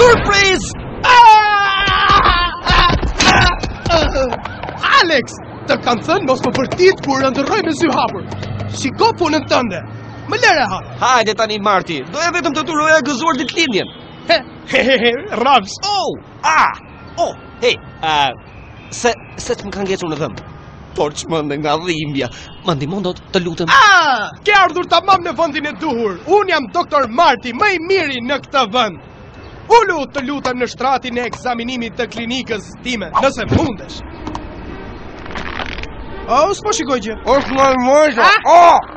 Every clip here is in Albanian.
Surprise! Aleks, të kanë thënë mos më bërtit kur ëndërroj me sy hapur. Shiko punën tënde. Më lër rehat. Hajde tani Marti, doja vetëm të të uroja gëzuar ditëlindjen. He, he, he, he, Rams. Oh, ah, oh, hey, uh, se, seç më ka ngecur në dhëmb. Po çmendem nga dhimbja. Më ndihmon dot, të lutem. Ah! Ke ardhur tamam në vendin e duhur. Unë jam doktor Marti, më i miri në këtë vend. Ulu, të lutem në shtratin e ekzaminimit të klinikës time, nëse mundesh. A, oh, s'po shikoj gjë. Është normal. Ah! Oh!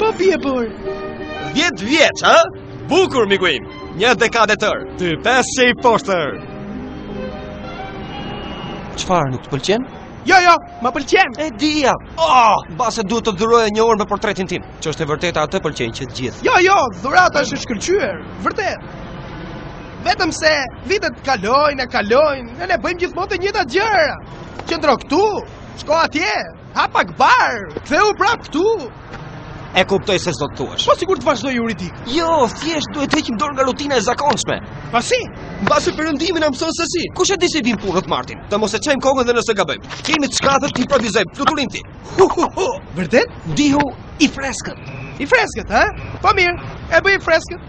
Po bie borë. 10 vjeç, ha? Bukur miku im. Një dekadë e tërë. Dy pesëshe, i poshtër. Çfarë nuk të pëlqen? Jo, jo, më pëlqen. E dija. Oh, mbase duhet të dhuroja një orë me portretin tim, ç'është e vërteta atë e pëlqejnë që të gjithë. Jo, jo, dhurata është e shkëlqyer, vërtet. Vetëm se vitet kalojnë e kalojnë, e ne bëjmë gjithmonë të njëjtat gjëra. Qëndro këtu, shko atje, Ha pak bar, ktheu prap këtu. E kuptoj se ç'do të thuash. Po sikur të vazhdoj juridik. Jo, thjesht duhet të heqim dorë nga rutina e zakonshme. Po si? Mbase perëndimi na mëson se si. Kush e di si vijnë punët Martin? Të mos e çajmë kokën dhe nëse gabojmë. Kemi të shkathët të improvizojmë. Fluturimthi. Ho ho ho. Vërtet? Ndihu i freskët. I freskët, ha? Po mirë. E bëj i freskët.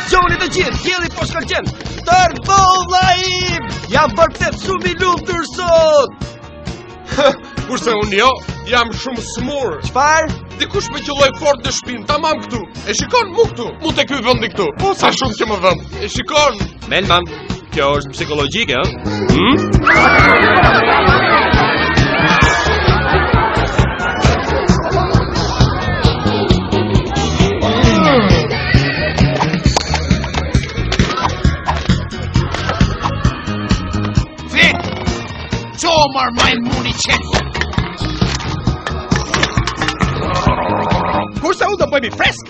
Gëzoni të gjithë, dielli po shkëlqen Tërë të vla im Jam vërtet shumë i lumtur sot Kurse unë jo, jam shumë smurë Çfarë? Dikush më qëlloi fort në shpinë, tamam këtu E shikon mu këtu, mu te ky vëndi këtu Po sa shumë që më dhemb E shikon Melman Kjo është psikologjike, ëh? Hm? Çohu more majmun i shkretë. Kurse unë do bëhem i freskët?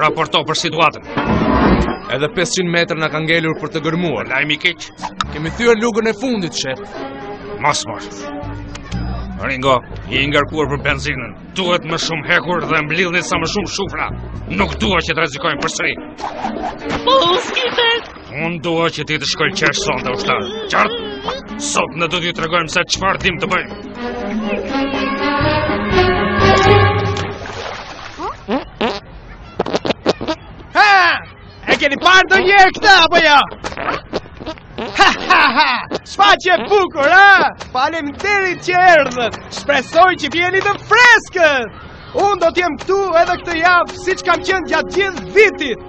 Raporto për situatën. Edhe 500 metra na kanë ngelur për të gërmuar. Lajmi i keq. Kemi thyer lugën e fundit, shef. Mos, mos. Riko, je i ngarkuar për benzinën. Duhet më shumë hekur dhe mblidhni sa më shumë shufra. Nuk dua që të rrezikojmë përsëri. Po, Skiper. Unë dua që ti të shkëlqesh sonte ushtar. Qartë? Sot ne do t'ju tregojmë se çfarë dimë të bëjmë. Ha! E keni parë ndonjëherë këtë, apo jo? Ha, ha, ha! Shfaqje e bukur, ha! Faleminderit që erdhët! Shpresoj që vini të freskët! Unë do t'jem këtu edhe këtë javë, siç kam qenë gjatë gjithë vitit.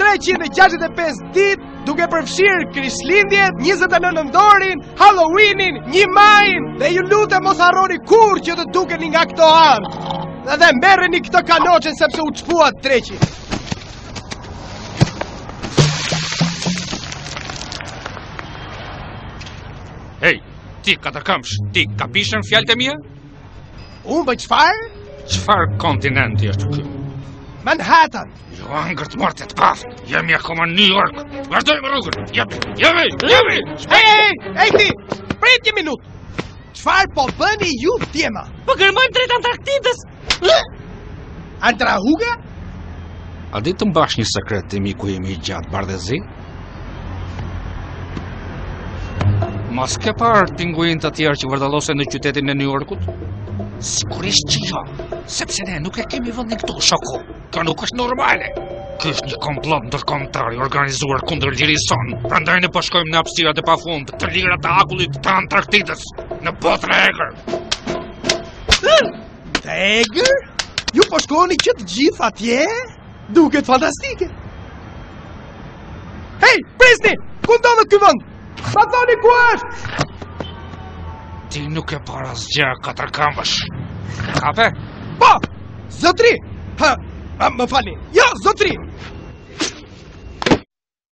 365 ditë duke përfshirë Krishtlindjet, 29 nëntorin, Halloweenin, 1 majin dhe ju lutem mos harroni kurrë që të dukeni nga këto anë. Dhe dhe merreni këtë kanoçen sepse u çfuat treqi. Hej, ti katërkamsh, ti kapish ën fjalët e mia? Unë bëj çfarë? Çfarë kontinenti është ky? Manhattan! Jo, hëngërt mortja, të paftë! Jemi akoma në New York! Vazhdojmë rrugën! Jemi! Jemi! Jemi! Ej, ej, ej, ti! Prit një minutë! Çfarë po bëni ju djema? Po gërmojmë drejt Antarktidës! Antrahuga? A di të mbash një sekret ti, miku im i gjatë bardhezi? Mos ke parë pinguinë të tjerë që vërdallosen në qytetin e New Yorkut? Sigurisht që jo, sepse ne nuk e kemi vëndin këtu, shoku. Kjo nuk është normale. Ky është një komplot ndërkombëtar i organizuar kundër lirisë sonë. Prandaj ne po shkojmë në hapësirat e pafund, të lira të akullit të Antarktidës, në botën e egër. Të egër? Ju po shkoni që të gjithë atje? Duket fantastike. Hej, prisni! Ku ndodhet ky vënd? Ma thoni ku është? Ti nuk ke parë asgjë, katërkëmbësh. Kape? Po! Zotëri! Ha, më falni. Jo, zotëri!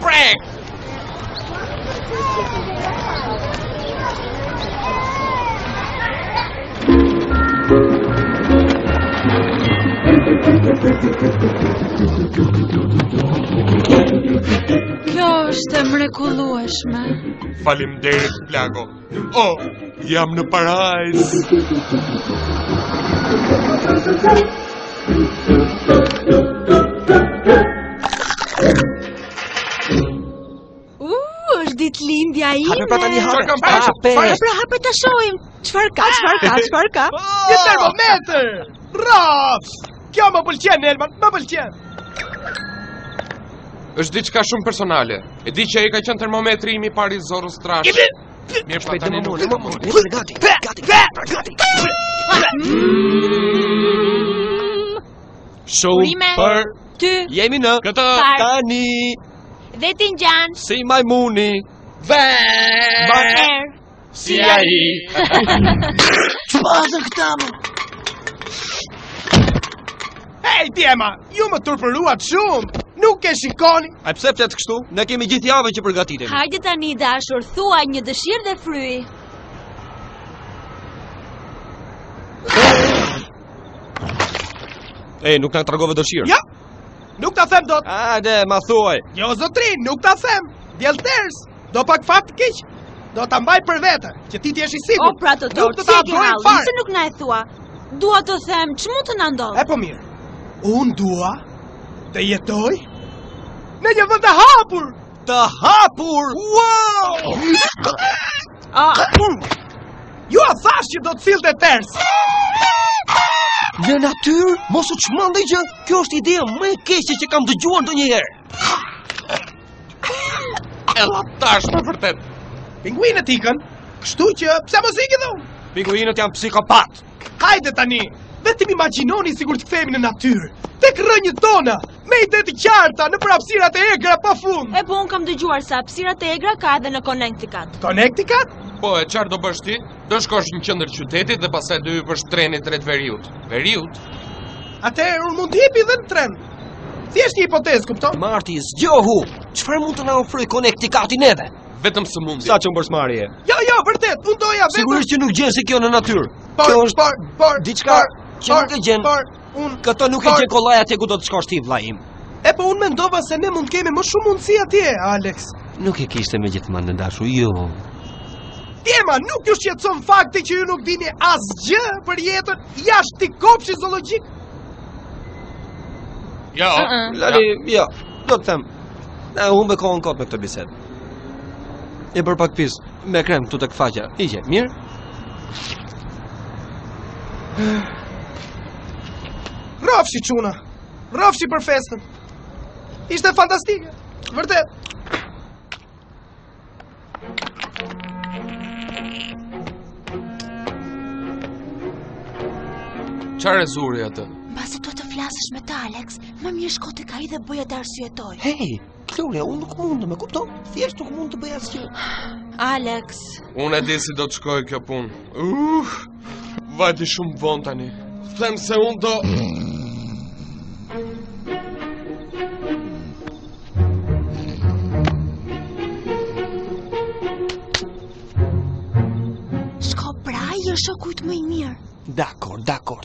Prank! Kjo është e mrekullueshme. Faleminderit Plago. Oh, jam në parajsë. Uh, është ditëlindja ime. Hape pra tani hape. Çfarë pra, hape? Pra, pra hape ta shohim. Çfarë ka? Çfarë ka? Çfarë ka? Një termometër. Rraf! Kjo më pëlqen, Elman, më pëlqen. Është diçka shumë personale. E di që ai ka qenë termometri im i parë i zorrës së trashë. Mirë, po tani nuk e mund. Gati, gati, gati. Shumë për ty. Jemi në këtë tani. Dhe ti ngjan. Si majmuni. Vë. Bër. Si a i Që pa dhe këta më Hej, djema, ju më turpëruat shumë Nuk e shikoni E pse flet kështu? Ne kemi gjithë javën që përgatitemi Hajde tani i dashur, thuaj një dëshirë dhe fryj Ej, nuk na tregove dëshirën. Jo. Nuk ta them dot. Hajde, ma thuaj. Jo zotri, nuk ta them. Sjell ters. Do patë fat të keq. Do ta mbaj për vete, që ti të jesh i sigurt. O pra të lutem, si e ke hallin, pse nuk na e thua. Dua të them, ç'mund të na ndodh? E po mirë. Unë dua të jetoj në një vend të hapur. Të hapur. Wow! Ah, jua thashë që do të sillte ters. Në natyrë, mos u çmende gjë. Kjo është ideja më e keqe që kam dëgjuar ndonjëherë. E thashë për vërtet. Pinguinët ikën, kështu që pse mos iki dhe unë? Pinguinët janë psikopatë. Hajde tani, vetëm imagjinoni sikur të kthehemi në natyrë. Tek rrënjët tona, me ide të qarta nëpër hapësirat e egra pa fund. E po unë kam dëgjuar se hapësirat e egra ka edhe në Connecticut. Connecticut? Po e çfarë do bësh ti? Do shkosh në qendër të qytetit dhe pastaj do i hypësh trenit drejt veriut. Veriut? Atëherë unë mund të hipi dhe në tren. Thjesht një hipotezë, kupton? Marti, zgjohu. Çfarë mund të na ofrojë Connecticut neve? vetëm sëmundje. Sa që më bërë marrje? Jo, jo, vërtet, unë doja vetëm... Sigurisht që nuk gjen si kjo në natyrë. Por, por, por, diçka që nuk e gjen. Unë Këto nuk e gjen kollaj atje ku do të shkosh ti vla im E po unë mendova se ne mund të kemi më shumë mundësi atje, Alex Nuk e kishte me gjithë mend i dashur, jo Djema, nuk ju shqetson fakti që ju nuk dini asgjë për jetën jashtë këtij kopshti zoologjik? Jo, uh -uh. Lali, jo, do të them, ne humbim kohën kot me këtë bisedë. Je bërë pak pis, Me krem këtu tek faqa. Hiqe, mirë. Rrofshi çuna. Rrofshi për festën. Ishte fantastike. Vërtet. Çfarë e zuri atë? Mbase do të flasësh me të, Alex, më mirë shko tek ai dhe bëje të arsyetojë. Hey, Gloria, unë nuk mund të... më kupton, thjesht nuk mund të bëj asgjë. Alex. Unë e di si do të shkojë kjo punë. Uh, vajti shumë vonë tani. Them se unë do... Shko pra, je shoku yt më i mirë. Dakor, dakor.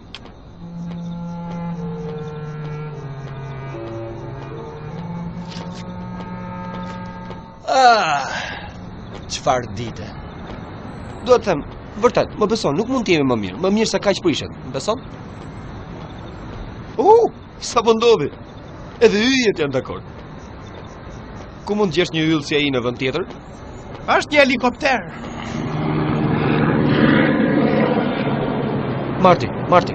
Çfarë ah, dite Do të them, vërtet, më beson, nuk mund të jemi më mirë Më mirë se kaq prishet, më beson? Uh, sapo ndodhi po Edhe yjet janë dakord Ku mund të gjesh një yll si ai në vend tjetër? Është një helikopter. Marti, Marti,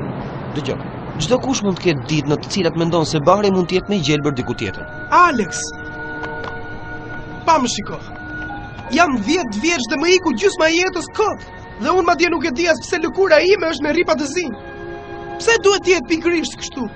dëgjo. Çdokush mund të ketë ditë në të cilat mendon se bari mund të jetë më i gjelbër diku tjetër. Alex, pa më shiko. Jam 10 vjeç dhe më iku gjysma e jetës kot. Dhe unë madje nuk e di as pse lëkura ime është me rripa të zinj. Pse duhet të jetë pikërisht kështu?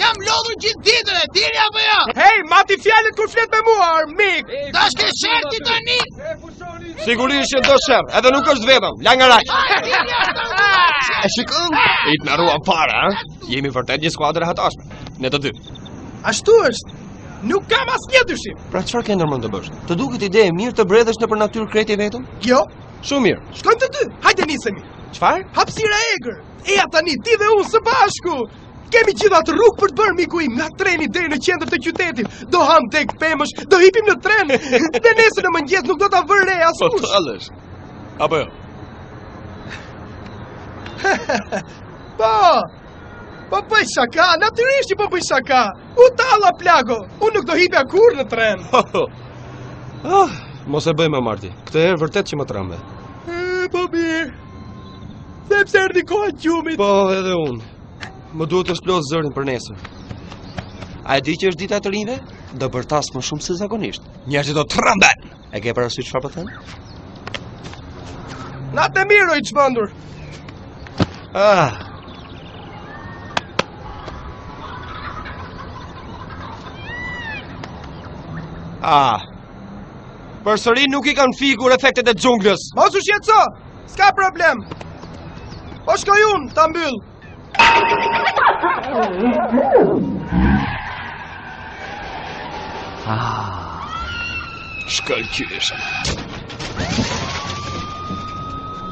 Jam lodhur gjithë ditën e dini apo jo? Hej, mati fjalët kur flet me mua, mik. Dashke sherr ti tani. Sigurisht që do sherr, edhe nuk është vetëm, langaraq. E shikon? E tërhoqa prapa, ha? Jemi vërtet një skuadër e hatashme, ne të dy. Ashtu është. Nuk kam asnjë dyshim. Pra çfarë ke ndërmend të bësh? Të duket ide e mirë të bredhësh nëpër natyrë krejt i vetëm? Jo. Shumë mirë. Shkojmë të dy. Hajde nisemi. Çfarë? Hapësira e egër. Eja tani ti dhe unë së bashku. Kemi gjithë atë rrugë për të bërë miku im nga treni deri në qendër të qytetit. Do hamë degë pemësh, do hipim në tren. Dhe nesër në mëngjes nuk do ta vërë re askush. Po tallesh. Apo jo. Po. Po bëj shaka, natyrisht që po bëj shaka. U talla plako. Unë nuk do hipja kurrë në tren. Ah, mos e bëj më Marti. Këtë herë vërtet që më trembe. Po mirë. Sepse erdhi koha e gjumit? Po, edhe unë. Më duhet të shplodh zërin për nesër. A e di që është dita e të rinjve? Do bërtas më shumë se zakonisht. Njerëzit do tremben. E ke parasysh çfarë po them? Natën e mirë o i çmendur. Ah. Ah. Përsëri nuk i kanë fikur efektet e xhunglës. Mos u shqetëso, s'ka problem. Po shkoj unë, ta mbyll. Ah. Shkoj qyshë.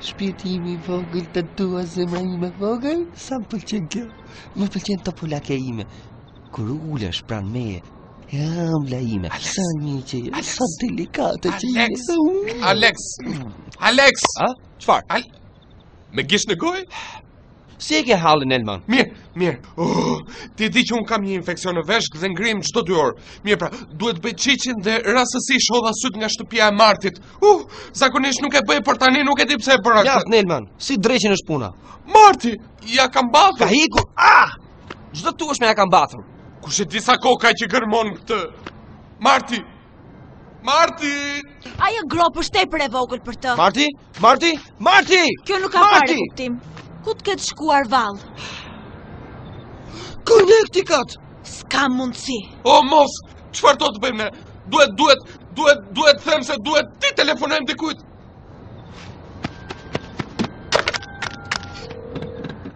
Shpirti im i vogël të dua zemra ime e vogël, sa më pëlqen kjo. Më pëlqen topolakja ime. Kur ulesh pranë meje, e ambla ime. Alex, sa një që je, Alex, sa delikate që je. Alex, Alex, Alex. A? Çfarë? Al... Me gisht në gojë? Si e ke hallin, Melman? Mirë, mirë. Uh, ti di që unë kam një infeksion në veshkë dhe ngrihem çdo dy orë. Mirë pra, duhet të bëj çiçin dhe rastësisht hodha sytë nga shtëpia e Martit. Uh, zakonisht nuk e bëj, por tani nuk e di pse e bëra këtë. Mjaft, Melman, si dreqin është puna? Marti, ia ka mbathur. Ka ikur, ah! Ç'do të thuash me ia ka mbathur? Kush e di sa kohë ka që gërmon këtë? Marti, Marti! Ajo gropë është tepër e vogël për të. Marti? Marti? Marti! Kjo nuk ka fare kuptim. Ku të ketë shkuar vallë? Konektikat! S'ka mundësi. O, mos! Çfarë do të bëjmë ne? Duhet, duhet, duhet, duhet them se duhet t'i telefonojmë dikujt.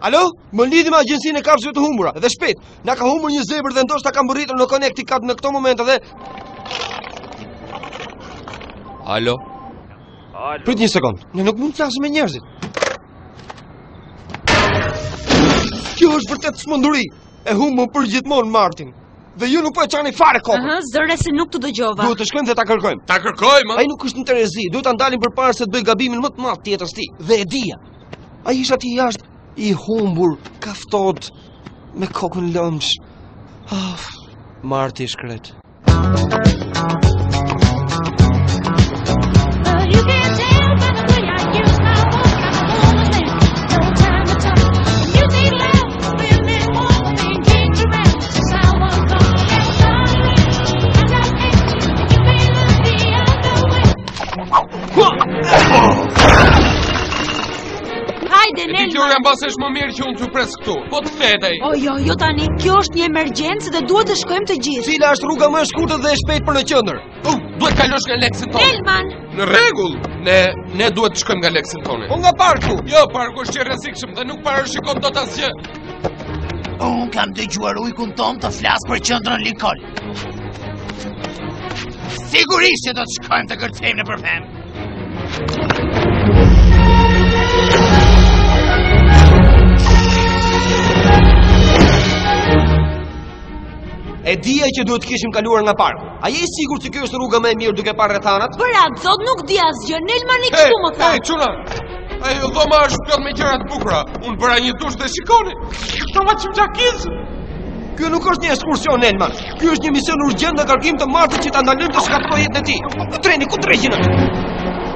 Alo, më lidhni me agjencinë e kafshëve të humbura dhe shpejt. Na ka humbur një zebër dhe ndoshta ka mbërritur në Connecticut në këto momente dhe Alo. Alo. Prit një sekondë. Ne nuk mund të flasim me njerëzit. Kjo është vërtet çmenduri. E humbëm përgjithmonë Martin. Dhe ju nuk po e çani fare kokën. Ëh, zëre se nuk të dëgjova. Duhet të shkojmë dhe ta kërkojmë. Ta kërkojmë? Ai nuk është në terezi, duhet ta ndalim përpara se të bëjë gabimin më të madh të jetës së tij. Dhe e dija. Ai është aty jashtë i humbur, ka ftohtë me kokën lëmsh. Of, Marti i shkretë. mbase është më mirë që unë të pres këtu. Po të kthehej. O jo, jo tani, kjo është një emergjencë dhe duhet të shkojmë të gjithë. Cila është rruga më e shkurtët dhe e shpejtë për në qendër? Oh, duhet të kalosh nga Leksingtoni. Melman. Në rregull. Ne ne duhet të shkojmë nga Leksingtoni. Po nga parku. Jo, parku është i rrezikshëm dhe nuk parashikon dot asgjë. Unë kam dëgjuar ujkun Tom të flasë për qendrën Linkoln. Sigurisht që do të shkojmë të kërcejmë në përfem. E dija që duhet të kishim kaluar nga parku. A je i sigurt se kjo është rruga më e mirë duke parë rrethanat? Për atë zot nuk di asgjë, Melmani këtu më tha. Ej, çuna. Ajo dhoma është plot me gjëra të bukura. Unë bëra një dush dhe shikoni. Këto ma çamçakiz. Ky nuk është një ekskursion Melman. Ky është një mision urgjent në kërkim të Martit që ta ndalojmë të shkatërrojë jetën e tij. Treni ku dreqin është.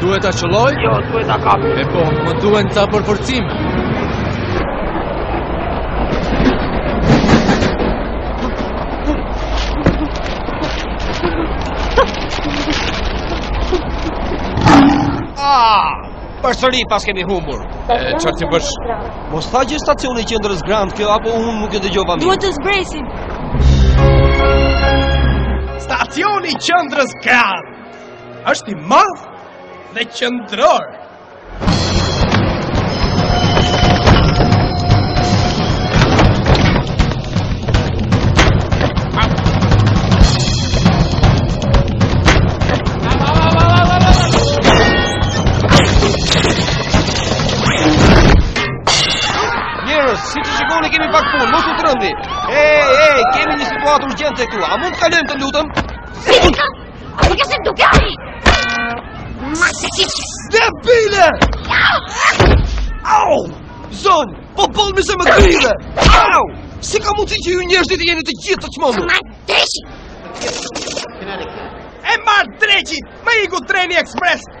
Duhet ta qëlloj? Jo, duhet ta kap. E po, më duhen ca përforcime. Ah! Përsëri paskemi humbur. Çfarë t'i bësh? Mos tha që stacioni i qendrës Grand kjo apo unë nuk e dëgjova mirë. Duhet të zbresim. Stacioni i qendrës Grand. është i madh dhe qëndror. Njerëz, siç e shikoni kemi pak punë, mos u trembni. Ej, ej, kemi një situatë urgjente këtu A mund të kalojmë të lutem? Si? A i kështë duke ari! Ma se si që... Debile! Au! Zonjë, po boll më se më grive! Au! Si ka mundësi që ju njerëz të jeni të gjithë të çmendur? Ma dreqit! E marrtë dreqi! Më iku treni ekspres!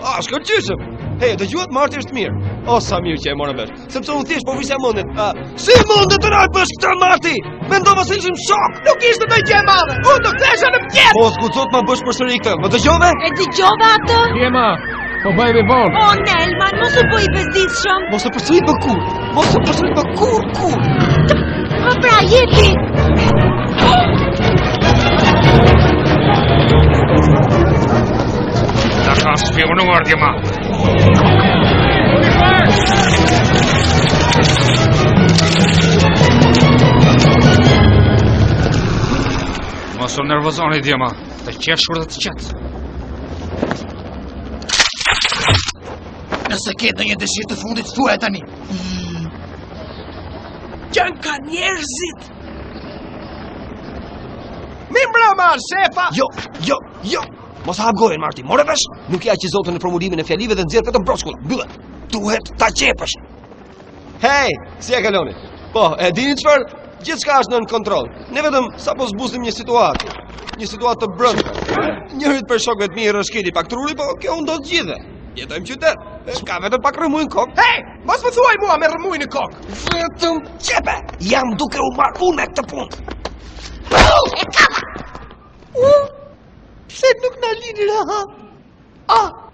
A, shkëlqyeshëm! Hej, e dëgjuat, Marti është mirë. O, sa mirë që e morëm vesh. Sepse unë thjesht po vrisja mendjen. A, si munde të na e bësh këtë Marti? Mendova se ishim shokë. Nuk ishte ndonjë gjë e madhe. Unë do kthehesha në mëngjes. Mos guxo të ma bësh përsëri këtë. Më dëgjove? E dëgjove atë? Djema, po bëhemi vonë. O, Melman, mos u bëj i bezdisshëm. Mos e përsërit më kurrë. Mos e përsërit më kurrë, kurrë! Po pra, jepi! Na kanë spiunuar, djema! Mos u nervozoni, djema! Të qeshur dhe të qetë! Nëse ke ndonjë dëshirë të fundit, thuaj tani. Mm. Qenkan njerëzit. Mirëmbrëma, shefa! Jo, jo, jo! Mos hap gojën, Marti, more vesh? Nuk je aq i zoti në formulimin e fjalive dhe nxjerr vetëm broçkulla, mbylle! Duhet ta qepësh! Hej, si e kaloni? Po, e dini çfarë? Gjithçka është nën kontroll. Ne vetëm sa po zbusim një situatë, një situatë të brendshme. Njërit prej shokëve të mi i rrëshqiti pak truri, po kjo u ndodh të gjithëve. Jetojmë në qytet. Ka vetëm pak rrëmujë në kokë. Hej, mos më thuaj mua me rrëmujë në kokë. Vetëm qepe. Jam duke u marrë unë me këtë punë. E kama. U. Pse nuk na lini rahat? Ah,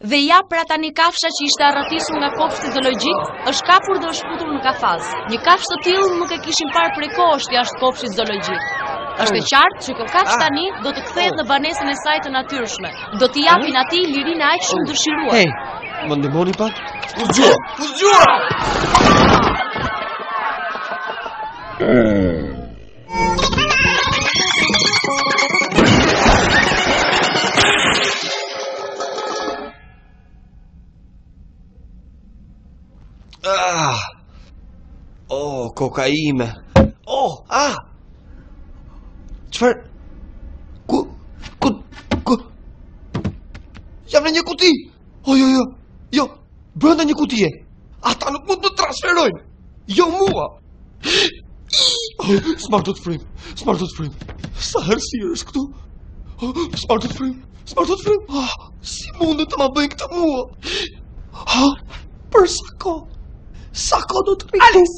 Dhe ja pra tani kafsha që ishte arratisur nga kopshti zoologjik, është kapur dhe është futur në kafaz. Një kafshë të tillë nuk e kishin parë prej kohësh jashtë kopshtit zoologjik. Është e qartë që kjo kafshë tani do të kthehet në banesën e saj të natyrshme. Do t'i japin atij lirinë aq shumë të dëshiruar. Hej, më ndihmoni pak? U zgjua, u zgjua! koka ime. Oh, ah! Çfarë? Ku, ku, ku? Jam në një kuti! Oj, oj, oj, jo, jo, Brenda një kutie. Ata nuk mund të më transferojnë. Jo mua. S'marr dot frymë. S'marr dot frymë. Sa errësirë është këtu. S'marr dot frymë. S'marr dot frymë. Ah, si mund të ma bëjnë këtë mua? Ha? Për sa kohë? Sa kohë do të rri? Alex!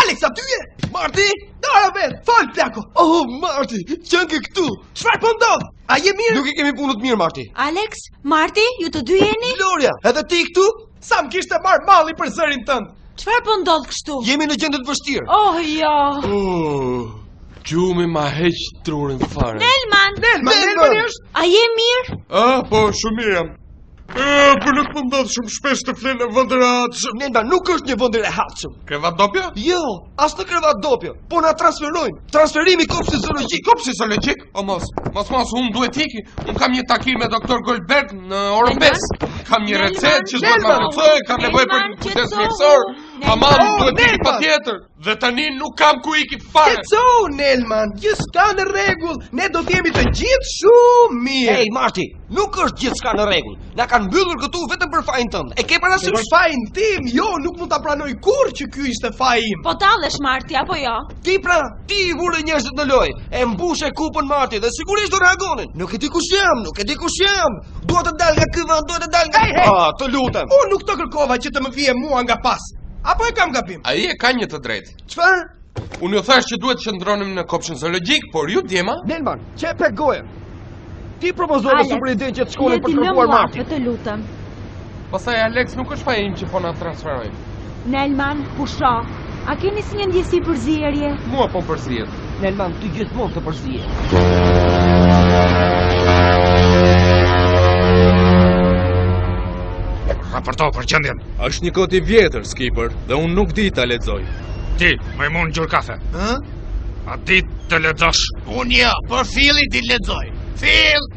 Alex, aty je? Marti, dora vetë, fol plako. Oh, Marti, qenke këtu? Çfarë po ndodh? A je mirë? Nuk i kemi punët mirë, Marti. Alex, Marti, ju të dy jeni? Gloria, edhe ti këtu? Sa më kishte marrë malli për zërin tënd. Çfarë po ndodh kështu? Jemi në gjendje të vështirë. Oh, jo. Uh, Gjumi ma heq trurin fare. Melman, Melman, Melman është? a je mirë? Ah, po, shumë mirë jam. Ëh, po nuk më ndodh shumë shpesh të fle në vend të rehatshëm. Melman, nuk është një vend i rehatshëm. Krevat dopjo? Jo, as në krevat dopjo, po na transferojnë. Transferimi kopshti zoologjik. Kopshti zoologjik? O mos, mos mos, unë duhet t'iki. Unë kam një takim me doktor Goldberg në orën 5. Kam një recetë që duhet më të kam nevojë për një kujdes mjekësor. Aman, duhet t'iki patjetër. Dhe tani nuk kam ku ik fare. Qetësohu, Melman, gjithçka në rregull, ne do t'jemi të gjithë shumë mirë. Ej, Marti, nuk është gjithçka në rregull. Na kanë mbyllur këtu vetëm për fajin tënd. E ke parasysh për fajin tim, jo, nuk mund ta pranoj kurrë që ky ishte faji im. Po tallesh, Marti, apo jo? Ti pra, ti i vure njerëzit në lojë, e mbushe kupën Marti dhe sigurisht do reagonin. Nuk e di kush jam, nuk e di kush jam. Duhet të dal nga ky vend, duhet të dalë nga... Hej, hej, ah, të lutem. Unë nuk të kërkova që të më vije mua nga pas. Apo e kam gabim? Ai e ka një të drejtë. Çfarë? Unë ju thashë që duhet të qëndronim në kopshtin zoologjik, por ju djema? Melman, qepe gojën. Ti propozove super idenë që të shkonim për të kërkuar Martin. Alex, të lutem. Pastaj Alex nuk është faji im që po na transferojnë. Melman, pusho. A keni si një ndjesi përzierje? Mua po më përzihet. Melman, ty gjithmonë të përzien Raporto për gjendjen. Është një kod i vjetër, Skipper, dhe unë nuk di ta lexoj. Ti, majmun ngjyrë kafe. Ë? A di të lexosh? Unë jo, por Fili di të lexojë. Fil!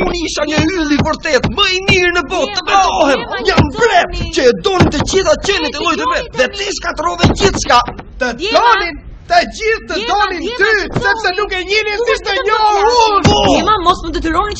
Unë isha një yll i vërtetë, më i miri në botë, të betohem, jam mbret, që e donin të gjitha qeniet e llojeve, dhe ti shkatërrove gjithçka. Të donin, të gjithë të donin ty, sepse nuk e njihnin siç të njoh unë. Djema, mos më tërboni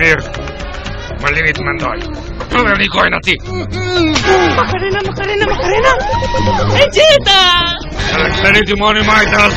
Mirë, më lini të mendoj. Por dëgjojeni atë. Makarena, makarena, makarena! E gjeta! Edhe këtë ritëm ejani majtas!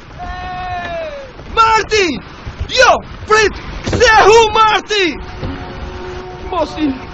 Marti! Jo! Prit! Kthehu Marti! Mos ik!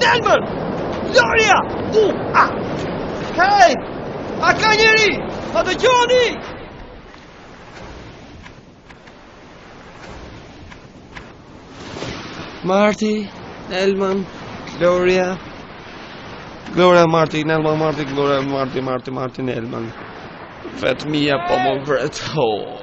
Denver! Gloria! U! A! Hej! A ka njeri! A dëgjoni! Marti, Melman, Gloria... Gloria, Marti, Melman, Marti, Gloria, Marti, Marti, Marti, Melman... Vetmia po më vret, oh.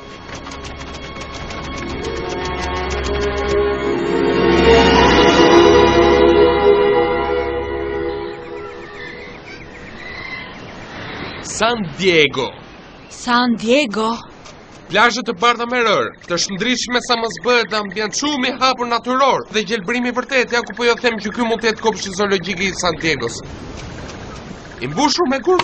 San Diego. San Diego. Plazhe të bardha me rërë, të shndritshme sa mos bëhet dhe ambient shumë i hapur natyror dhe gjelbërim i vërtetë, ja ku po jua them që ky mund të jetë kopshti zoologjik i San Diego-s. I mbushur me gurë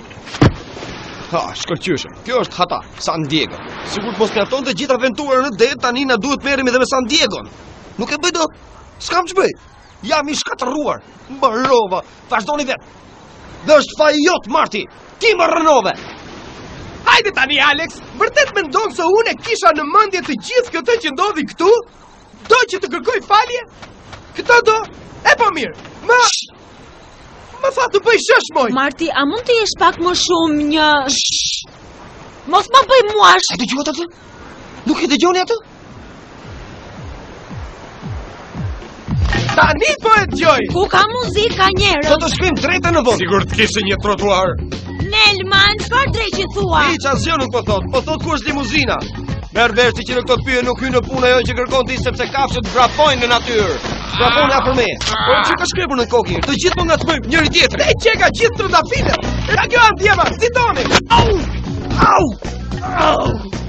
Ha, shkëlqyshëm. Kjo është hata, San Diego. Sikur të mos mjaftonte gjithë aventura në det, tani na duhet të merremi dhe me San Diego. Nuk e bëj dot. S'kam ç'bëj. Jam i shkatërruar. Mbarova. Vazhdoni vetë. Dhe është faji jot, Marti. Ti më rrënove. Hajde tani, Alex. Vërtet mendon se unë e kisha në mendje të gjithë këtë që ndodhi këtu? Do që të kërkoj falje? Këtë do? E po mirë. Më tha të bëj shësh moj. Marti, a mund të jesh pak më shumë një Mos më bëj muash. E dëgjuat atë? Nuk e dëgjoni atë? Tani po e dëgjoj. Ku ka muzikë ka njerëz. Do të shkojmë drejt e në vend. Sikur të kishte një trotuar. Melman, çfarë dreqin thua? Hiç asgjë nuk po thotë, po thotë ku është limuzina. Merre vesh ti që në këto pyje nuk hyn në punë ajo që kërkon ti sepse kafshët vrapojnë në natyrë. Vrapojnë afër meje. Po ç'ka shkrepur në kokë, të gjithë po ngacmojmë njëri-tjetrin. Te që ka gjithë trëndafila, e ka kjo antë jema, si toni. Au! Au! Au!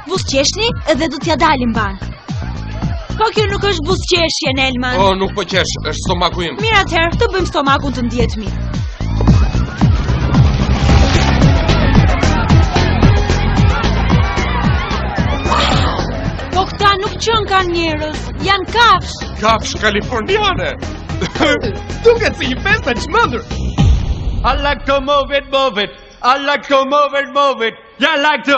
Buzëqeshni dhe do t'ia dalim mbanë. Po kjo nuk është buzëqeshje, Melman. Oh, nuk po qesh, është stomaku im. Mirë atëherë, të bëjmë stomakun të ndihet mirë. Po këta nuk qenkan njerëz, janë kafshë. Kafshë kaliforniane. Duket si një festë e çmendur. I like to move it, move it. I like to move it, move it. Yeah, I like to.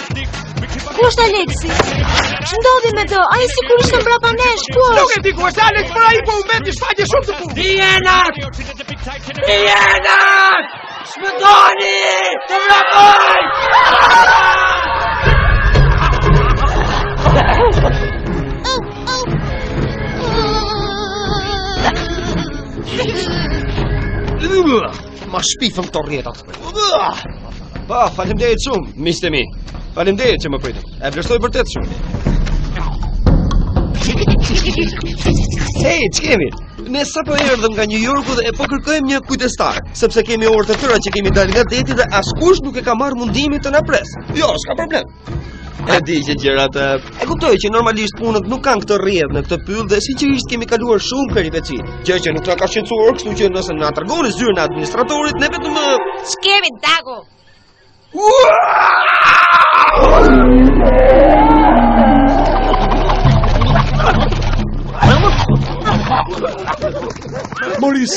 Ku është Aleksi? Ç'ndodhi me të? Ai sikur ishte mbrapa nesh. Ku është? Nuk e di ku është Alex, por ai po humb një shfaqje shumë të bukur. Diana! Diana! Shpëtoni? Të vrapoj! Ma shpifën këto rjetat Pa, faleminderit shumë, miqtë e mi. Faleminderit që më pritët. E vlerësoj vërtet shumë. Hej, që kemi? Ne sapo erdhëm nga New Yorku dhe po kërkojmë një kujdestar, sepse kemi orë të tëra që kemi dalë nga deti dhe askush nuk e ka marrë mundimin të na presë. Jo, s'ka problem. E di që gjërat e... E kuptoj që normalisht punët nuk kanë këtë rrjedhë në këtë pyll dhe sinqerisht kemi kaluar shumë peripeci. Gjë që nuk na ka shqetësuar, kështu që nëse na tregoni zyrën e administratorit, ne vetëm Ç'kemi dago? Moris,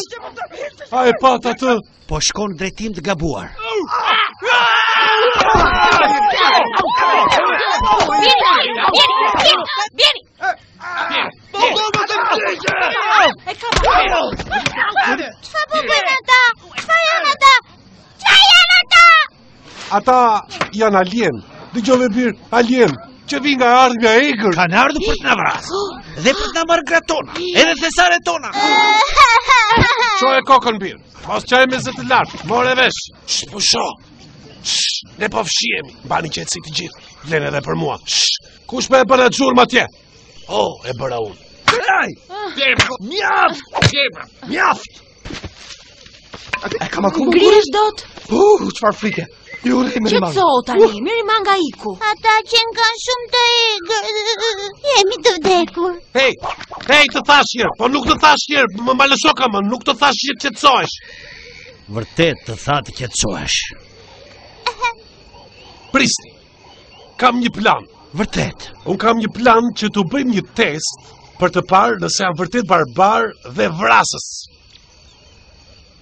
a e pe atë? Po shkon drejtim të gabuar. Ata janë alienë, dëgjove bir, alienë, që vinë nga e ardhmja e egër. Kanë ardhë për të na vrarë, dhe për të na marrë gratë tona, edhe thesaret tona. Çoje kokën bir. Mos qaj me zë të lartë, more vesh. Shh, pusho. Shh, ne po fshihemi. Mbani qetësi të gjithë. Vlen edhe për mua. Shh, kush po e bën atë zhurmë atje? O, e bëra unë. Kraj! Gjema! Ah. Mjaft! Gjema! Mjaft! E kam akoma në gurë? Grijë është dotë? Uh, çfarë frike. Ju urrej merimanga. Qetësohu tani, uh, merimanga iku. Ata qenkan shumë të egër. Jemi të vdekur. Hej, hej të thashë unë, po nuk të thashë unë, më malëso ka më, nuk të thashë unë të qetësohesh. Vërtet të tha të qetësohesh. Prisni, kam një plan. Vërtet. Unë kam një plan që të bëjmë një test për të parë nëse janë vërtet barbarë dhe vrasës.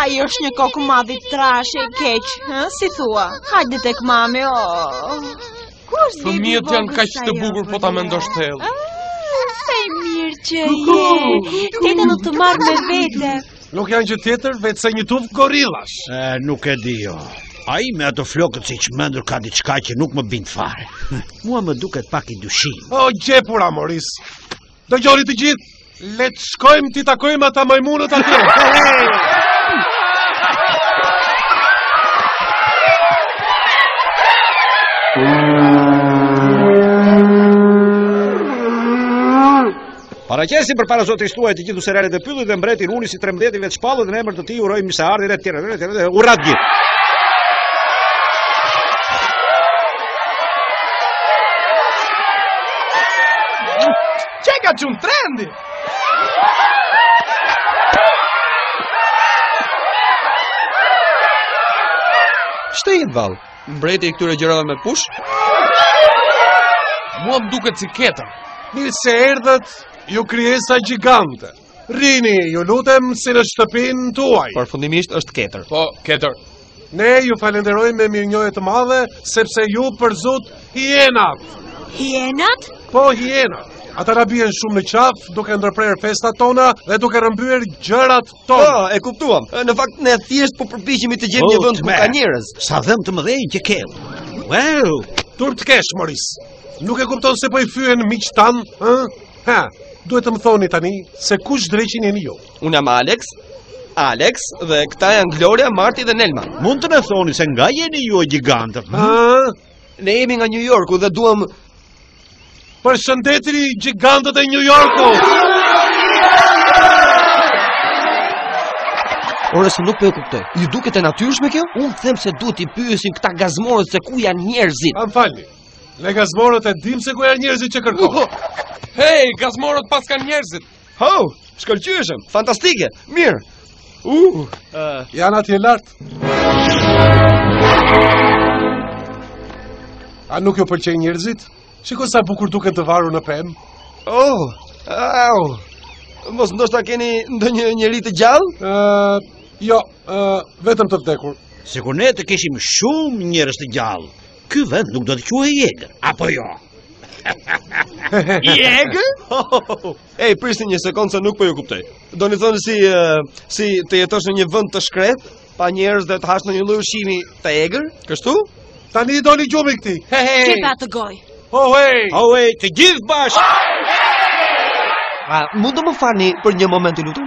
Ai është një kokëmadh i trashë e keq, ha, si thua. Hajde tek mami. Oh. Ku është Lady? Fëmijët janë kaq të bukur po ta mendosh thellë. Ah, sa i mirë që je. Ty do të marr me vete. Nuk janë gjë tjetër veçse një tufë gorillash. E, nuk e di jo. Ai me ato flokët si i çmendur ka diçka që nuk më bind fare. Mua më duket pak i dyshimtë. O gjepura Moris. Dëgjoni të gjithë, le të shkojmë t'i takojmë ata majmunët aty. Paraqesim përpara zotri shtuaj të gjithu serialet e Ylli dhe mbreti Runi si 13 i vetëshpallur dhe në emër të tij urojmë mirëseardhjen e tjera e tjera dhe urra të gjithë. Čega ću trendi? Šta je val? Mbreti i këtyre gjërave me push? Mua më duket si ketër. Mirë se erdhët, Ju krijesa gjigante. Rrini, ju lutem si në shtëpinë tuaj. Përfundimisht është ketër. Po, ketër. Ne ju falënderojmë me mirënjohje të madhe sepse ju përzutë hienat. Hienat? Po, hienat. Ata na bien shumë në qafë duke ndërprerë festat tona dhe duke rrëmbyer gjërat tona. Po, e kuptuam. Në fakt ne thjesht po përpiqemi të gjejmë një vend ku ka njerëz. Sa dhëmbë të mëdhenj që ke. Wow, turp të kesh Moris. Nuk e kupton se po i fyen miqtë tanë, ë? Ha, duhet të më thoni tani se kush dreqin jeni ju. Unë jam Alex, Alex dhe këta janë Gloria, Marti dhe Melman. Mund të më thoni se nga jeni ju gjigantët? Hm? Ëh, ne jemi nga New Yorku dhe duam Përshëndetni gjigantët e New Yorkut. Ore se nuk po e kuptoj. Ju duket e natyrshme kjo? Unë them se duhet t'i pyesim këta gazmorë se ku janë njerëzit. Më falni. Ne gazmorët e dimë se ku janë njerëzit që kërkon. Hej, gazmorët paskan njerëzit. Ho, shkëlqyeshëm, fantastike. Mirë. U, uh, uh, janë atje lart. A nuk ju pëlqejnë njerëzit? Shiko sa bukur duken të varur në pemë. Oh, au. Mos ndoshta keni ndonjë njeri të gjallë? Ë, uh, jo, uh, vetëm të vdekur. Sikur ne të kishim shumë njerëz të gjallë. Ky vend nuk do të quhej i egër, apo jo? Egër? Ej, prisni një sekundë se nuk po ju kuptoj. Doni të thoni si, si të jetosh në një vend të shkretë, pa njerëz dhe të hash ndonjë lloj ushqimi të egër, kështu? Tani doni gjumi këti. He, he. Që pa të goj. Ho, hej. Ho, hej, të gjithë bashkë. A, mund të më falni për një moment të lutem?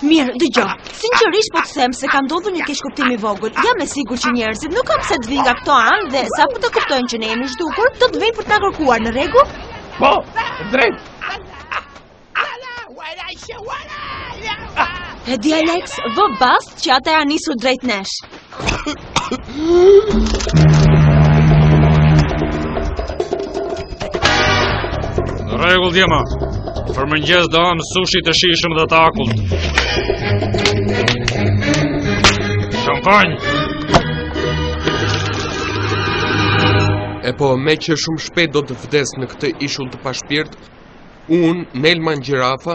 Mirë, dëgjo, sinqerisht po të them se ka ndodhur një keqkuptim i vogël, jam i sigurt që njerëzit nuk kanë pse të vijnë nga këto anë dhe sapo të kuptojnë që ne jemi zhdukur, do të vijnë për të na kërkuar, në rregull? Po, drejtë! E di Alex, vë bast që ata janë nisur drejt nesh. Në rregull djema, për mëngjes do hamë sushi të shijshëm dhe të akullt. Shampanjë! E po, meqë shumë shpejt do të vdes në këtë ishull të pashpirt, unë, Melman Gjirafa,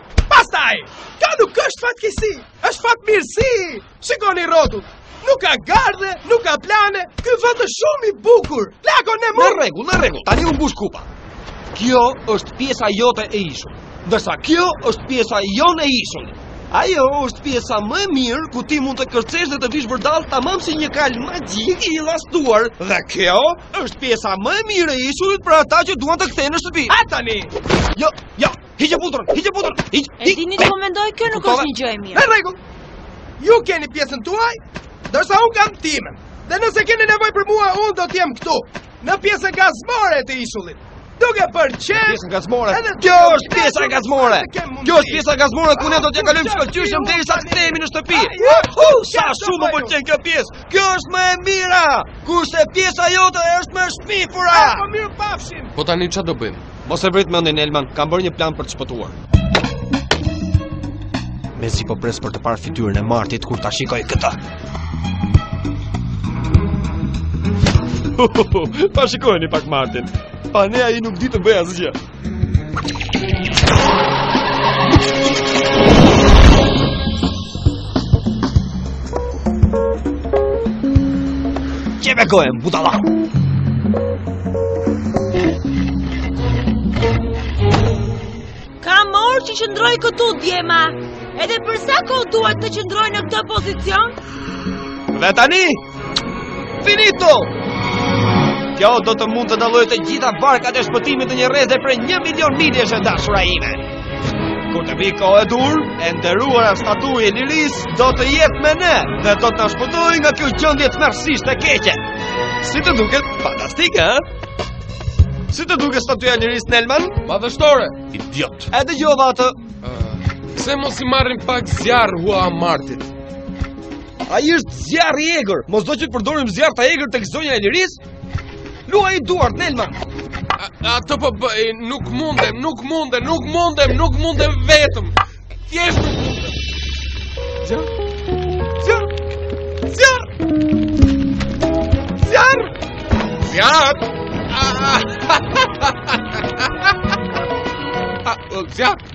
Pastaj, kjo nuk është fatkeqësi, është fatmirësi, shikoni rrotull, nuk ka gardhe, nuk ka plane, ky vend është shumë i bukur, plako në mërë. Në rregull, në rregull, tani u mbush kupa. Kjo është pjesa jote e ishullit, ndërsa kjo është pjesa jonë e ishullit. Ajo është pjesa më e mirë ku ti mund të kërcesh dhe të vish vërdallë tamam si një kalë magjik i llastuar. Dhe kjo është pjesa më e mirë e ishullit për ata që duan të kthehen në shtëpi. Ha tani. Jo, jo, Hiqe putrën, hiqe putrën, hiq, hiq. E dini çfarë mendoj kjo nuk është një gjë e mirë. Në rregull. Ju keni pjesën tuaj, ndërsa unë kam timen. Dhe nëse keni nevojë për mua, unë do të jem këtu, në pjesën gazmore të ishullit. Duke për çe? Pjesën gazmore. Kjo është pjesa gazmore. Kjo është pjesa gazmore ku ne do t'ia kalojmë shkëlqyeshëm derisa të kthehemi në shtëpi. Uhu, sa shumë më pëlqen kjo pjesë. Kjo është më e mira. Kurse pjesa jote është më e shpifura. Po mirupafshim. Po tani çfarë do bëjmë? Mos e vrit mendjen Melman, kam bërë një plan për të shpëtuar. Mezi po pres për të parë fytyrën e Martit kur ta shikoj këtë. Pa shikojeni pak Martin. Pa ne ai nuk di të bëjë asgjë. Qepe gojën, budala! Kam orë që qëndroj këtu, djema! Edhe për sa kohë duhet të qëndroj në këtë pozicion? Dhe tani, Finito! Kjo do të mund të ndalojë të gjitha barkat e shpëtimit në një rreze prej një milion miljesh, e dashura ime. Kur të vijë koha e duhur, e nderuara Statuja e Lirisë do të jetë me ne dhe do të na shpëtojë nga kjo gjendje tmerrësisht e keqe. Si të duket, fantastike, e? Si të duket Statuja e Lirisë, Nelman? Madhështore. Idiot. E dëgjova atë. Pse mos i marrin pak zjarr hua Martit? Ai është zjarr i egër. Mos do që të përdorim zjarr të egër tek Zonja e Lirisë? Luaji duart, Nelman. Atë po bëj, nuk mundem, nuk mundem, nuk mundem, nuk mundem vetëm. Thjesht nuk mundem. Zjarr. Zjarr. Zjarr. Zjarr. Zjarr. Ah. Zjarr.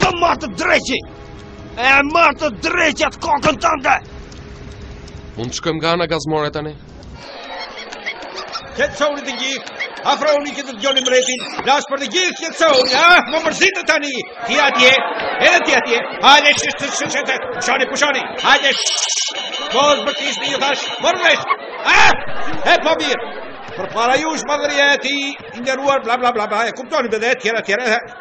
Të marrtë dreqi! E marrtë dreqi atë kokën tënde! Mund të shkojmë nga ana gazmore tani? Qetësohuni të gjithë, afrohuni që të dëgjoni mbretin, lasë për të gjithë qetësohuni, ah, më mërzitët tani, ti atje, edhe ti atje, hajde shështë të shështë të shështë, pushoni, pushoni, hajde shështë, mos bërtisni thashë, merr vesh, ah, epo mirë, përpara jush madhëria e tij, i nderuar, bla bla bla bla, e kuptoni edhe, të tjera, të tjera,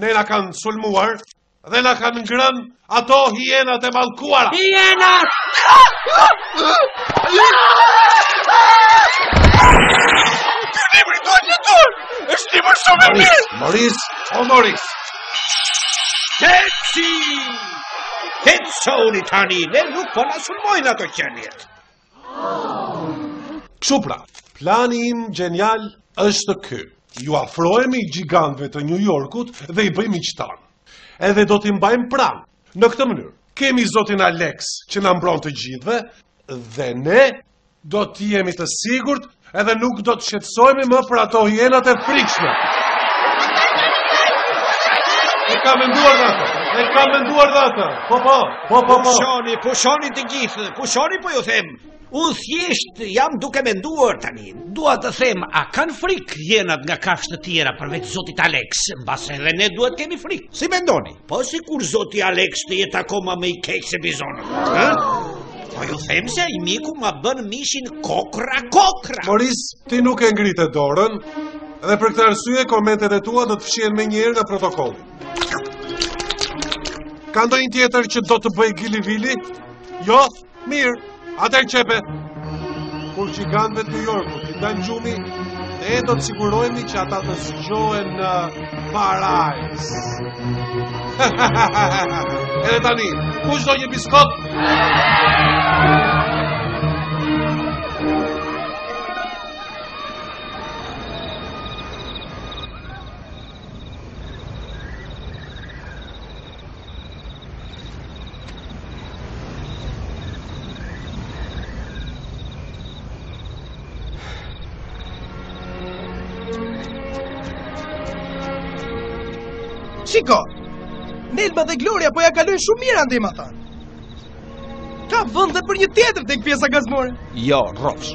Ne na kanë sulmuar dhe na kanë ngrënë ato hienat e mallkuara. Hienat! Ti ne më duhet të dur. Është ti më shumë e mirë. Moris, o Moris. Qetësi! Qetësohuni tani, ne nuk po na sulmojnë ato qeniet. Kështu pra, plani im gjenial është ky. Iu afrohemi gjigantëve të New Yorkut dhe i bëjmë miq tanë. Edhe do t'i mbajmë pranë. Në këtë mënyrë, kemi zotin Alex që na mbron të gjithëve dhe ne do të jemi të sigurt Edhe nuk do të shqetësohemi më për ato hienat e frikshme. E ka menduar dhe ato. E ka menduar dhe ato. Po, po, po, po, po. Pushoni, pushoni të gjithë. Pushoni, po ju them. Unë thjesht jam duke menduar tani. Dua të them, a kanë frikë hienat nga kafshë të tjera përveç zotit Alex, mbase edhe ne duhet të kemi frikë. Si mendoni? Po sikur zoti Alex të jetë akoma më i keq se bizonët? Ha? Po ju them se ai miku ma bën mishin kokra kokra. Moris, ti nuk e ngrite dorën dhe për këtë arsye komentet e tua do të fshihen menjëherë nga protokolli. Ka ndonjë tjetër që do të bëj Gili Vili? Jo, Mirë, atëherë qepe. Kur gjigantëve të New Yorkut t'u dalë gjumi, ne do të sigurohemi që ata të zgjohen në parajsë. Edhe tani, kush do një biskot? Shiko! Melman dhe Gloria po ia kalojnë shumë mirë andej matanë. Ka vend dhe për një tjetër tek pjesa gazmore. Jo, rrofsh.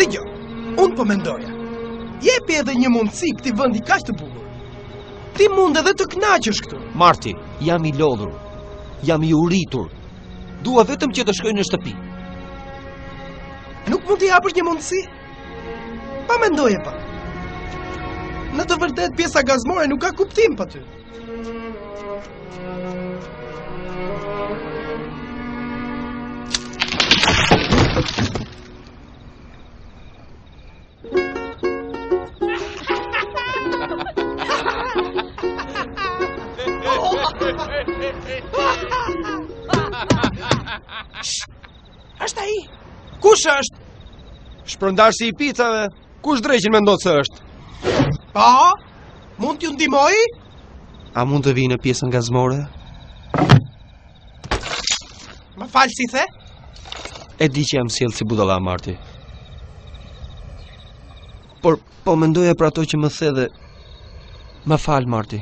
Dëgjo, unë po mendoja. Jepi edhe një mundësi këtij vendi kaq të bukur. Ti mund edhe të kënaqesh këtu. Marti, jam i lodhur. Jam i uritur. Dua vetëm që të shkoj në shtëpi. Nuk mund t'i japësh një mundësi? Pa mendoje pa. Në të vërtetë pjesa gazmore nuk ka kuptim pa ty. Është ai? Kush është? Shpërndarësi i picave, kush dreqin mendon se është? Po, mund t'ju ndihmoj? A mund të vij në pjesën gazmore? Më fal, si the? E di që jam sjellë si budalla Marti. Por po mendoja për ato që më the dhe më fal Marti.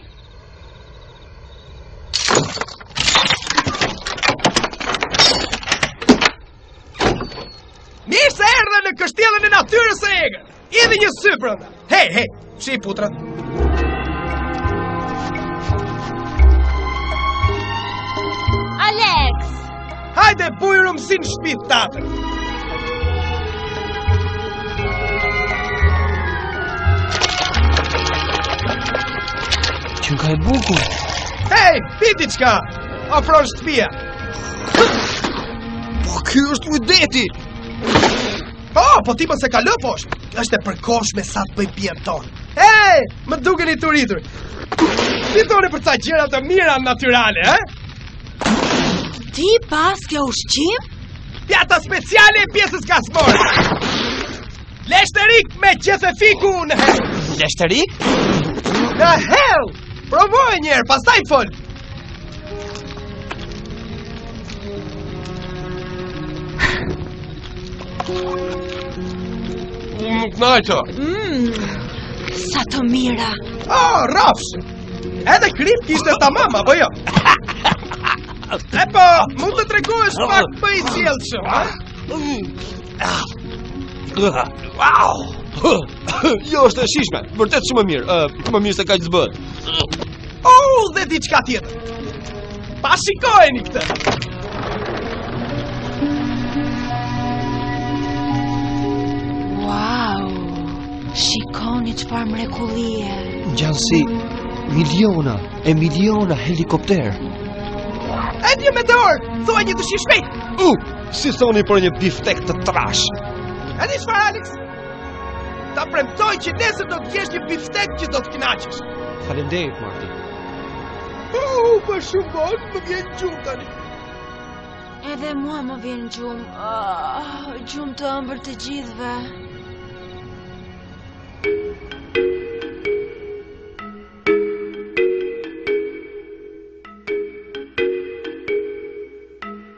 Mirë se erdhe në kështjellën e natyrës së egër! Hidhi një sy brenda. Hej, hej, fshi putrat. Alex! Hajde, bujrum si në shpi tate. Qenka e bukur? Hej, di ç'ka ofron shtëpia! Po, ky është ujë deti! Oh, po ti mos e kalo poshtë. Është e përkohshme sa të bëjmë pijen tonë. Hej, më dukeni të uritur. Si thoni për ca gjëra të mira natyrale, ha? Ti paske ushqim? Pjata speciale e pjesës gazmore. Leshterik me gjethe fiku në hell. Leshterik? Në hell! Provoje njëherë, pastaj fol. U kënaqa! Mmm, sa të mira! A, oh, raps! Edhe kripë kishte tamam, apo jo? Epo, mund të tregohesh pak më i sjellshëm, ha? Wow! Jo, është e shijshme, vërtet shumë e mirë, më mirë se kaq s'bëhet. Oh, dhe diçka tjetër. Pa shikoni këtë. Wow. Shikoni çfarë mrekullie. Ngjan si miliona e miliona helikopterë. Ej, një meteor, thuaj një dëshirë shpejt. U, si thoni për një biftek të trashë. E di çfarë, Alex? Ta premtoj që nesër do të kesh një biftek që do të kënaqesh. Faleminderit, Marti. Oh, u bë shumë vonë, më vjen gjumë tani. Edhe mua më vjen gjumë. Oh, gjumë të ëmbël të gjithëve.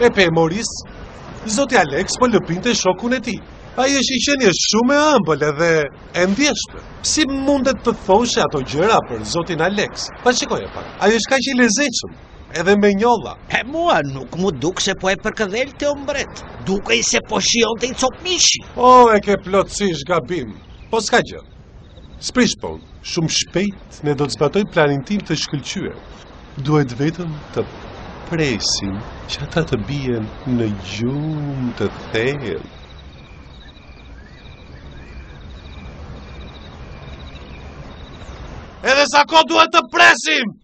E pe Moris, zoti Alex po lëpinte shokun e tij. Ai është një qenie shumë e ëmbël dhe e ndjeshme. Si mundet të thoshe ato gjëra për zotin Alex? Pa shikoje pak, ai është kaq i lezetshëm, edhe me njolla. E mua nuk m'u duk se po e përkëdhelte, o mbret, dukej se po shijonte një copë mishi. O, e ke plotësish gabim, po s'ka gjë. S'prish punë, shumë shpejt ne do të zbatojmë planin tim të shkëlqyer. Duhet vetëm të presim që ata të bien në gjumë të thellë. Edhe sa kohë duhet të presim!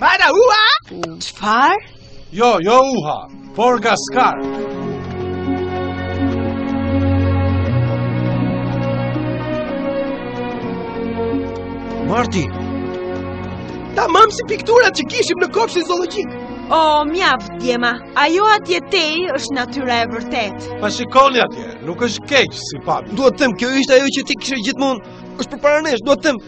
Mada uha! Çfarë? Jo, jo uha, por gaskar. Marti! Tamam si pikturat që kishim në kopshtin zoologjik. O, oh, mjaft, djema, ajo atje tej është natyra e vërtetë. Pa shikoni atje, nuk është keq si pamje. Duhet të them, kjo ishte ajo që ti kishe gjithmonë, është përpara nesh, duhet të them,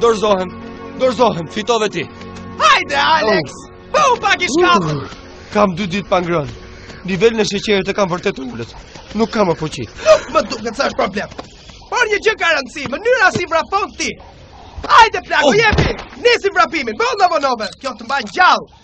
Dorzohem, dorzohem, fitove ti. Hajde, Alex! Po, oh. pak i shkallën! Uh, kam dy ditë pa ngrënë. Nivelin e sheqerit e kam vërtet të ullët. Nuk kam më fuqi. Nuk më duket se është problem. Por një gjë ka rëndësi, mënyra si vrapon ti. Hajde, plako, oh. jepi! Nise vrapimin, boll u vonove! Kjo të mban gjallë!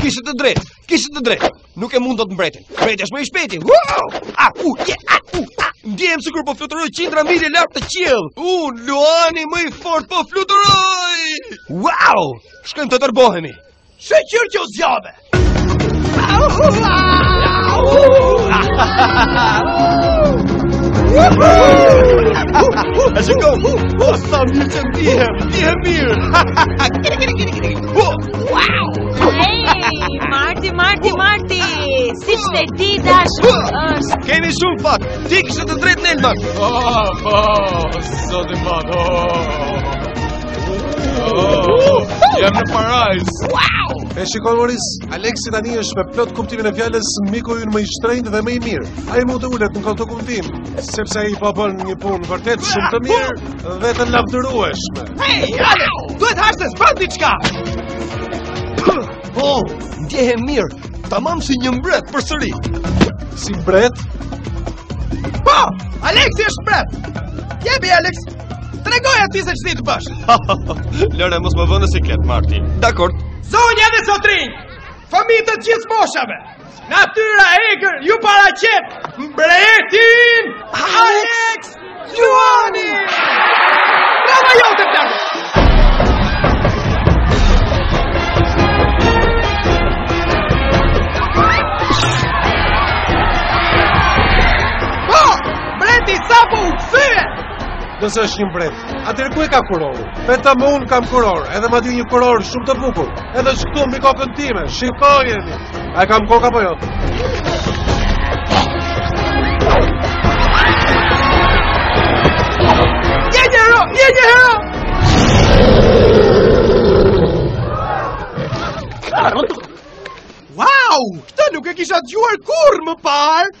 Kishe të drejtë, kishe të drejtë. Nuk e mund dot mbretin. Mbreti është më i shpejti. A, u, je, a, u, a. Ndjehem sikur po fluturoj qindra milje lart te qielli. Unë, Luani, më i fortë po fluturoj. Wow, shkojmë të tërbohemi. Shyqyr që u zgjove! A shiko, o sa mirë që ndihem, ndihem mirë! Marti, Marti, Marti! Si që të di dash është... Kemi shumë fat, ti kishe të drejtë Melman! Oh, oh, sot e madhë, oh! Jam në parajsë. Wow! E shikon Moris, Alexi tani është me plot kuptimin e fjalës miku ynë më i shtrenjtë dhe më i mirë. Ai mund të ulet në këtë kuptim, sepse ai po bën një punë vërtet shumë të mirë dhe të lavdërueshme. Hey, Alex, duhet të hash patjetër diçka. Po, ndjehem mirë, tamam si një mbret përsëri. Si mbret? Po, Alexi është mbret. Jepi Alex. Tregoja aty se ç'di të bësh. Lëre mos më vër në siklet Marti. Dakord. Zonja dhe zotërinj, fëmijë të gjithë moshave. Natyra e egër ju paraqet mbretin Alex Luani. Bravo jo të plako. Nëse është një mbret, atëherë ku e ka kurorë? Epo tamam unë kam kurorë, edhe madje një kurorë shumë të bukur, e keni këtu mbi kokën time, shikojeni, a e kam kokën apo jo? Je një hero, je një hero! Wow, këtë nuk e kisha dëgjuar kurrë më parë!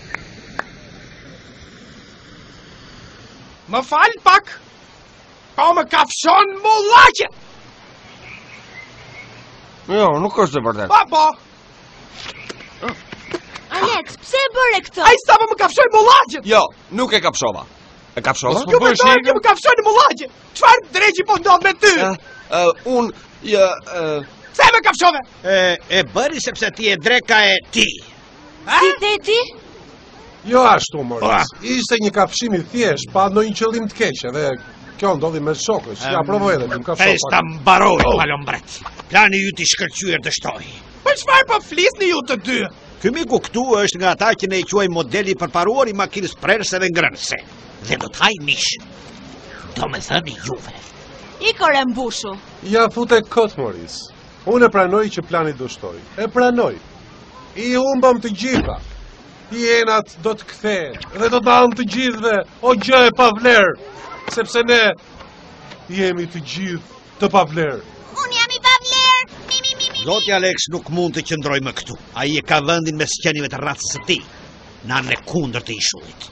Më fal pak, pa po më kafshon mollaqet! Jo, nuk është e vërtetë. Pa, po, po. Alex, pse e bëre këtë? Ai sapo më kafshoi mollaqet? Jo, nuk e kafshova. E kafshova? Nuk po e besoj që më kafshoi në mollaqe. Çfarë dreqi po ndodh me ty? Unë, ja... Pse më kafshove? E bëri sepse ti je dreka e tij. Si, si, si? Jo ashtu, Moris. Ah. Ishte një kafshim i thjesht, pa ndonjë qëllim të keq, edhe kjo ndodh mes shokësh. Ja provoje dhe ti një kafshim. Festa mbaroi, oh. Pa lum mbret. Plani juaj i shkëlqyer dështoi. Po çfarë po flisni ju të dy? Ky miku këtu është nga ata që ne i quajmë modeli i përparuar i makinës prerëse dhe ngrënëse. Dhe do të hajë mish. Domethënë juve. Ik ore mbushu. Ia fute kot, Moris. Unë e pranoj që plani dështoi. E pranoj. I humbëm të gjitha. Hienat do të kthehen dhe do të na hanë të gjithëve o gjë e pavlerë, sepse ne jemi të gjithë të pavlerë. Unë jam i pavlerë. Mi mi mi mi. Zoti Alex nuk mund të qëndrojë më këtu. Ai e ka vendin mes qenieve të racës së tij. Në anën e kundërt të ishullit.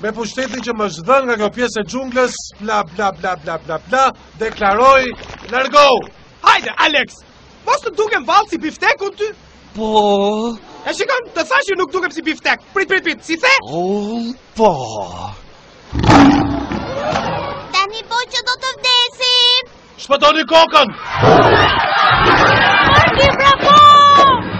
Me pushtetin që më është dhënë nga kjo pjesë e xhunglës, bla bla bla bla bla bla, deklaroj, largohu. Hajde Alex, Mos të dukem vallë si biftek unë ty? Po... E shikon, të thashë, nuk dukem si biftek. Prit, prit, prit, si the? O, po... Tani po që do të vdesim! Shpëtoni kokën! Shpëtoni kokën!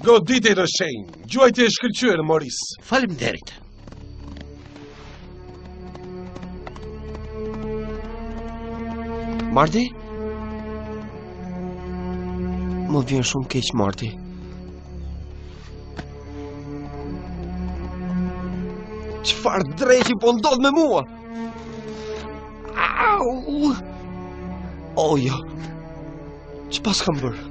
Godite në shenjë, gjuajtje e shkëlqyer, Moris. Faleminderit. Marti? Më vjen shumë keq, Marti. Çfarë dreqin po ndodh me mua? Au! O jo! Ç'paskam bërë?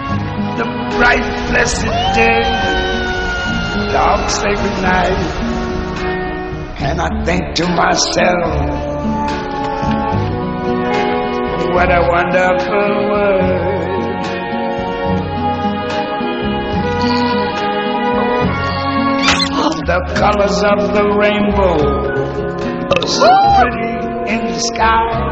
the bright blessed day, dark sacred night, and I think to myself, what a wonderful world. The colors of the rainbow, so pretty in the sky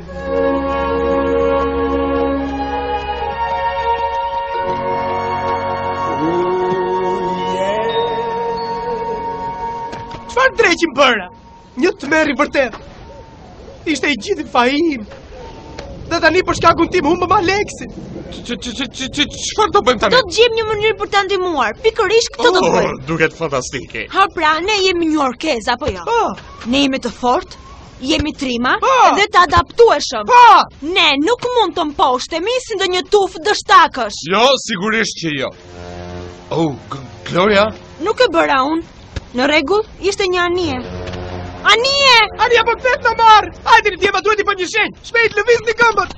Çfarë dreqin bëra? Një tmerr i vërtetë. Ishte i gjithi faji im. Dhe tani për shkakun tim humbëm Alexin. Çfarë do bëjmë tani? Do të gjejmë një mënyrë për ta ndihmuar. Pikërisht këtë do të oh, bëjmë. Duket fantastike. Hë pra, ne jemi njujorkezë, apo jo? Po. Ne jemi të fortë, Jemi trima po! dhe të adaptueshëm. Po! Ne nuk mund të mposhtemi si ndonjë tufë dështakësh. Jo, sigurisht që jo. O, oh, Gloria? Nuk e bëra unë. Në rregull, ishte një anije. Anije! Anija, po të të marrë! Hajde, ne djema duhet t'i bëjmë një shenjë! Shpejt, lëvizni këmbët!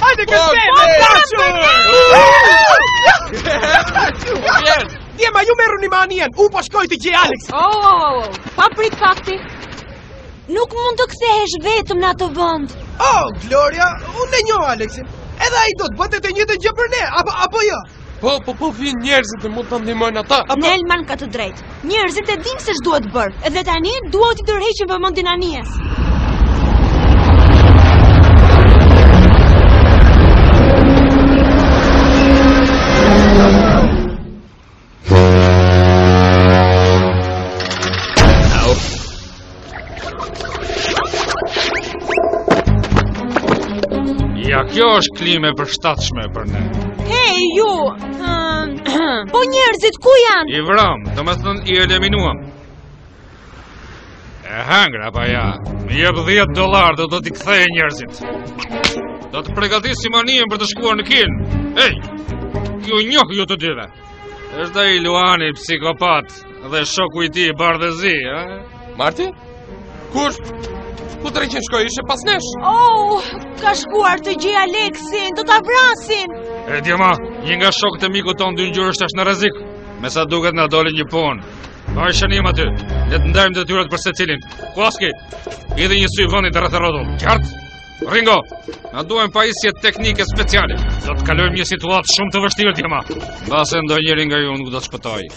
Hajde këtë se me dashur! Djema ju merruni me anijen, unë po shkoj të gjej Alex! Oh, oh, oh, pa prit fakti! Nuk mund të kthehesh vetëm në atë vend! Oh, Gloria, unë e njoh Alexin! Edhe ai do të bënte të njëjtën gjë për ne, apo, apo jo? Po, po, po, vijnë njerëzit dhe mund ta ndihmojnë ata. Apo... Melman ka të drejtë. Njerëzit e dinë se ç'duhet bërë. Edhe tani, duhet t'i tërheqim vëmendjen anijes. Ja kjo është klimë e përshtatshme për ne Hej, ju Po njerëzit, ku janë? I vramë, domethënë i eliminuam E hëngra Pa ja Më jep 10 dollarë dhe do t'i kthej njerëzit Do të përgatisim anijen për të shkuar në Kinë Hej, ju njoh ju të dyve Është ai luani psikopat dhe shoku i tij bardhezi, ha? Marti? Kush? Ku dreqin shkoi, ishte pas nesh? Oh, ka shkuar të gjejë Aleksin, do ta vrasin! E djema, një nga shokët e mikut tonë dyngjyrësh është në rrezik. Me sa duket na doli një punë. Mbaje shënim aty, le të ndajmë detyrat për secilin. Kovalski, hidhi një sy vendit rreth e rrotull, qartë? Riko, na duhen pajisje teknike speciale. Do të kalojmë një situatë shumë të vështirë djema. Mbase ndonjëri nga ju nuk do të shpëtojë.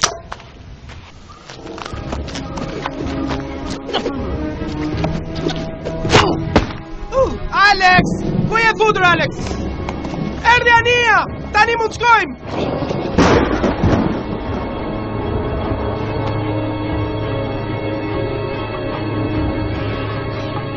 Alex! Ku je futur, Alex? Erdhi anija! Tani mund të shkojmë!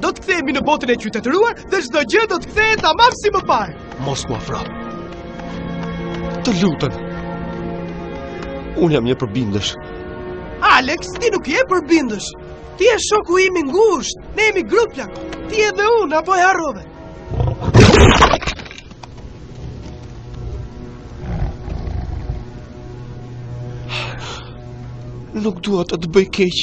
Do të kthehemi në botën e qytetëruar dhe çdo gjë do të kthehet tamam si më parë. Mos u afro. Të lutem. Unë jam një përbindësh. Alex, ti nuk je përbindësh. Ti je shoku im i ngushtë. Ne jemi grup plak. Ti edhe unë apo e harrove? Nuk dua të të bëj keq.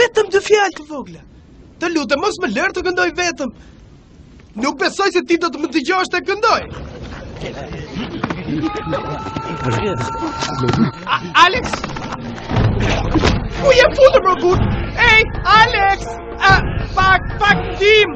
Vetëm dy fjalë të vogla. Të lutem mos më lër të këndoj vetëm. Nuk besoj se ti do të më dëgjosh të këndoj. Alex! Ku je futur mor burrë? Ej, Alex! A, pak, pak ndihmë.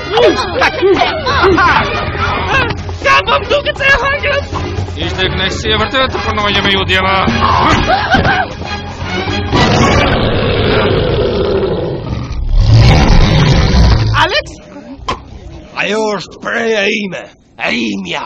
Sapo më pe duke të hëngër? Ishte e kënaqësi e vërtetë të punoja me ju djema. Alex? Ajo është preja ime, e imja.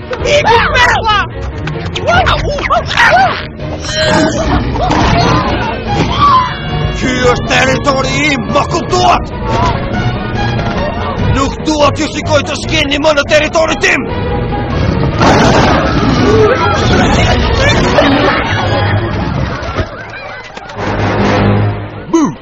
Ky është territori im, më kuptuat? Nuk dua t'ju shikoj të shkelni më në territorin tim!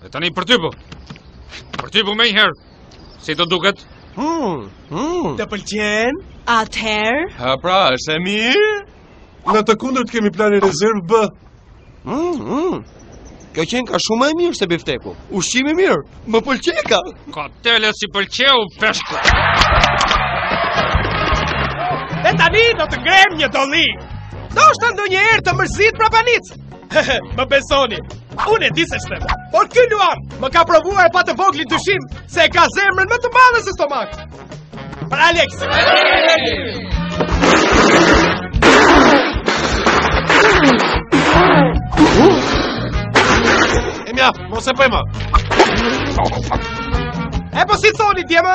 Dhe tani për ty po. Për ty po menjëherë. Si të duket? Hmm, hmm. Të pëlqen? Atëherë? Ha pra, është e mirë. Në të kundërt kemi planin rezervë B. Hmm, hmm. Kjo qenka shumë e mirë se bifteku. Ushqim i mirë, më pëlqeka. Koteles i pëlqeu peshku. Dhe tani do të ngremë një doli. Ndoshta ndonjëherë të mërzit prapanicë. Hehe, më besoni. Unë e di si është. Por ky luan më ka provuar pa të voglin dyshim se e ka zemrën më të madhe se stomakun. Për Alex. E mjaft, mos e pëjma. Epo si thoni, djema?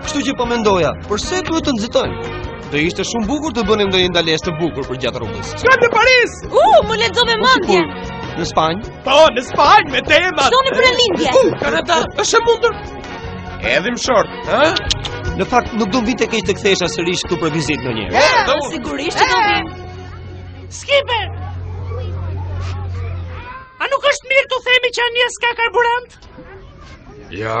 Kështu që po mendoja, përse duhet të nxitojmë? Do ishte shumë bukur të bënim ndonjë ndalesë të bukur përgjatë rrugës. Shkojmë në Paris! U, uh, më lexove mendjen. Në Spanjë? Po, në Spanjë me trema. Shkoni për lindje. U, Kanada, është e mundur. Hedhim short, ha? Në fakt nuk do më vinte keq të kthehesha sërish këtu për vizitë ndonjëherë. Ja, yeah, po sigurisht që do vijmë. Skipper. A nuk është mirë të themi që anija s'ka karburant? Ja,